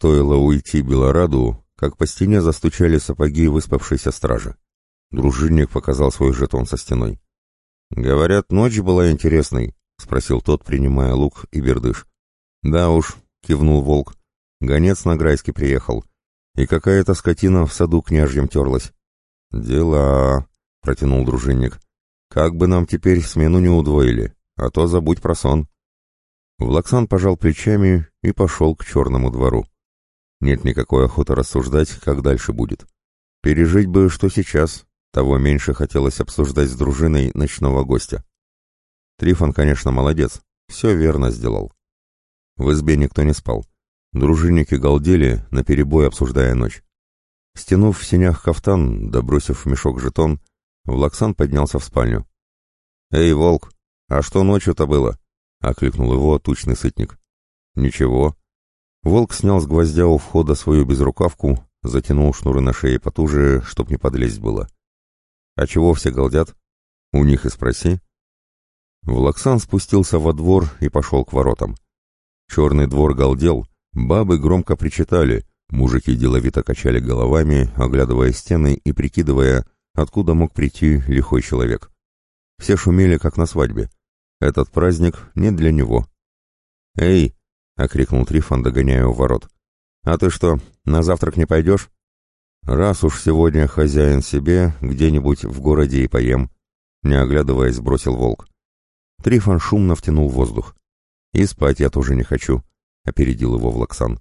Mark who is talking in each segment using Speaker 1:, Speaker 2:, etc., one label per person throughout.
Speaker 1: Стоило уйти Белораду, как по стене застучали сапоги выспавшейся стражи. Дружинник показал свой жетон со стеной. «Говорят, ночь была интересной», — спросил тот, принимая лук и бердыш. «Да уж», — кивнул волк, — «гонец на Грайске приехал, и какая-то скотина в саду княжьем терлась». «Дела», — протянул дружинник, — «как бы нам теперь смену не удвоили, а то забудь про сон». Влаксан пожал плечами и пошел к черному двору. Нет никакой охоты рассуждать, как дальше будет. Пережить бы, что сейчас, того меньше хотелось обсуждать с дружиной ночного гостя. Трифон, конечно, молодец, все верно сделал. В избе никто не спал. Дружинники галдели, наперебой обсуждая ночь. Стянув в сенях кафтан, добросив в мешок жетон, Влаксан поднялся в спальню. «Эй, волк, а что ночью-то было?» — окликнул его тучный сытник. «Ничего». Волк снял с гвоздя у входа свою безрукавку, затянул шнуры на шее потуже, чтоб не подлезть было. «А чего все галдят? У них и спроси». Влаксан спустился во двор и пошел к воротам. Черный двор галдел, бабы громко причитали, мужики деловито качали головами, оглядывая стены и прикидывая, откуда мог прийти лихой человек. Все шумели, как на свадьбе. Этот праздник не для него. «Эй!» — окрикнул Трифон, догоняя у ворот. «А ты что, на завтрак не пойдешь?» «Раз уж сегодня хозяин себе, где-нибудь в городе и поем», — не оглядываясь, бросил волк. Трифон шумно втянул воздух. «И спать я тоже не хочу», — опередил его Влаксан.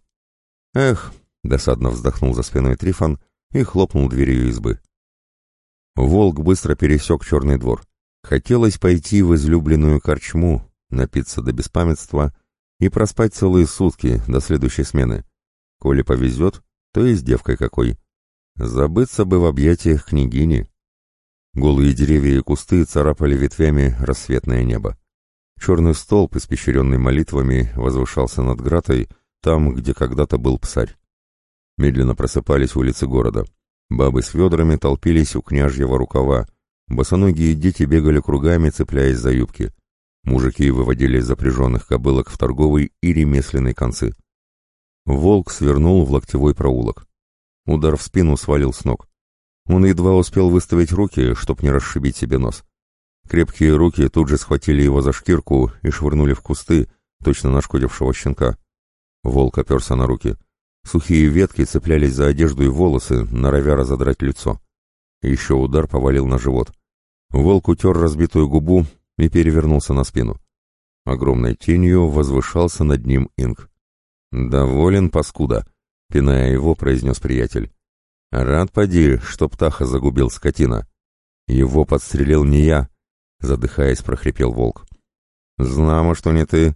Speaker 1: «Эх!» — досадно вздохнул за спиной Трифон и хлопнул дверью избы. Волк быстро пересек черный двор. Хотелось пойти в излюбленную корчму, напиться до беспамятства и проспать целые сутки до следующей смены. Коли повезет, то и с девкой какой. Забыться бы в объятиях княгини. Голые деревья и кусты царапали ветвями рассветное небо. Черный столб, испещренный молитвами, возвышался над гратой, там, где когда-то был псарь. Медленно просыпались улицы города. Бабы с ведрами толпились у княжьего рукава, Босоногие дети бегали кругами, цепляясь за юбки. Мужики выводили запряженных кобылок в торговый и ремесленный концы. Волк свернул в локтевой проулок. Удар в спину свалил с ног. Он едва успел выставить руки, чтоб не расшибить себе нос. Крепкие руки тут же схватили его за шкирку и швырнули в кусты, точно нашкодившего щенка. Волк оперся на руки. Сухие ветки цеплялись за одежду и волосы, норовя разодрать лицо. Еще удар повалил на живот. Волк утер разбитую губу и перевернулся на спину. Огромной тенью возвышался над ним Инг. «Доволен, паскуда», — пиная его, произнес приятель. «Рад поди, что птаха загубил скотина. Его подстрелил не я», — задыхаясь, прохрипел волк. «Знамо, что не ты.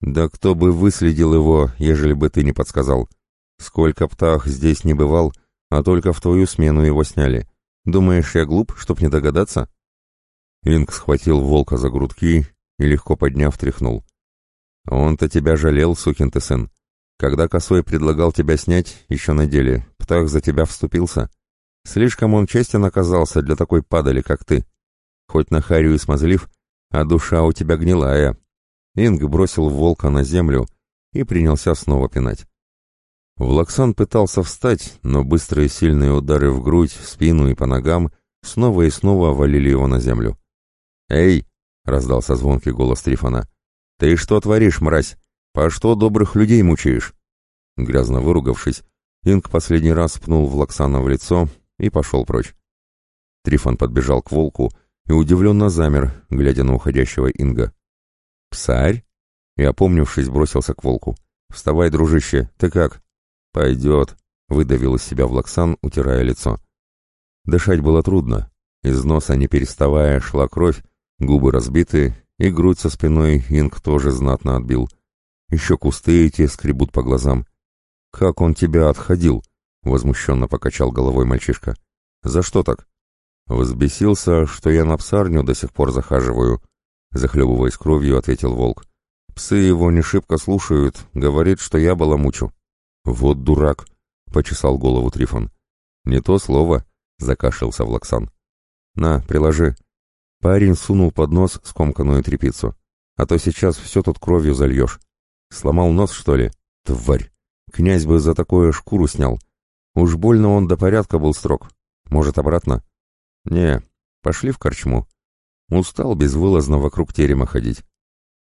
Speaker 1: Да кто бы выследил его, ежели бы ты не подсказал. Сколько птах здесь не бывал, а только в твою смену его сняли. Думаешь, я глуп, чтоб не догадаться?» Инг схватил волка за грудки и, легко подняв, тряхнул. «Он-то тебя жалел, сукин ты сын. Когда косой предлагал тебя снять, еще на деле, Птах за тебя вступился. Слишком он честен оказался для такой падали, как ты. Хоть на харю и смазлив, а душа у тебя гнилая». Инг бросил волка на землю и принялся снова пинать. Влаксан пытался встать, но быстрые сильные удары в грудь, в спину и по ногам снова и снова валили его на землю. «Эй!» — раздался звонкий голос Трифона. «Ты что творишь, мразь? По что добрых людей мучаешь?» Грязно выругавшись, Инг последний раз пнул Влаксана в лицо и пошел прочь. Трифон подбежал к волку и удивленно замер, глядя на уходящего Инга. «Псарь?» И, опомнившись, бросился к волку. «Вставай, дружище, ты как?» «Пойдет», — выдавил из себя Влаксан, утирая лицо. Дышать было трудно. Из носа, не переставая, шла кровь, Губы разбиты, и грудь со спиной Инг тоже знатно отбил. Еще кусты эти скребут по глазам. «Как он тебя отходил?» — возмущенно покачал головой мальчишка. «За что так?» «Возбесился, что я на псарню до сих пор захаживаю», — захлебываясь кровью, ответил волк. «Псы его не шибко слушают, говорит, что я баламучу». «Вот дурак!» — почесал голову Трифон. «Не то слово», — закашлялся Влаксан. «На, приложи», Парень сунул под нос скомканную тряпицу. А то сейчас все тут кровью зальешь. Сломал нос, что ли? Тварь! Князь бы за такое шкуру снял. Уж больно он до порядка был строг. Может, обратно? Не, пошли в корчму. Устал безвылазно вокруг терема ходить.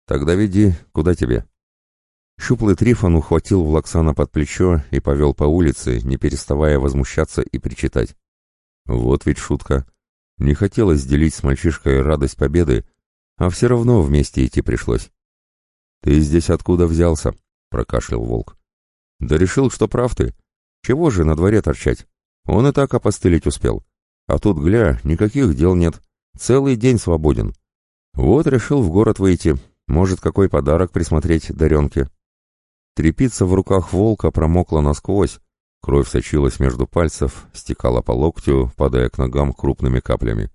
Speaker 1: Тогда веди, куда тебе? Щуплый Трифон ухватил Влаксана под плечо и повел по улице, не переставая возмущаться и причитать. Вот ведь шутка. Не хотелось делить с мальчишкой радость победы, а все равно вместе идти пришлось. «Ты здесь откуда взялся?» — прокашлял волк. «Да решил, что прав ты. Чего же на дворе торчать? Он и так опостылить успел. А тут, гля, никаких дел нет. Целый день свободен. Вот решил в город выйти. Может, какой подарок присмотреть Даренке?» Трепица в руках волка промокла насквозь, кровь сочилась между пальцев, стекала по локтю, падая к ногам крупными каплями.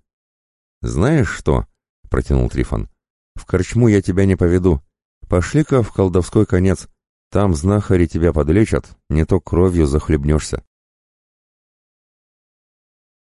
Speaker 1: «Знаешь что?» — протянул Трифон. «В корчму я тебя не поведу. Пошли-ка в колдовской конец. Там знахари тебя подлечат, не то кровью захлебнешься».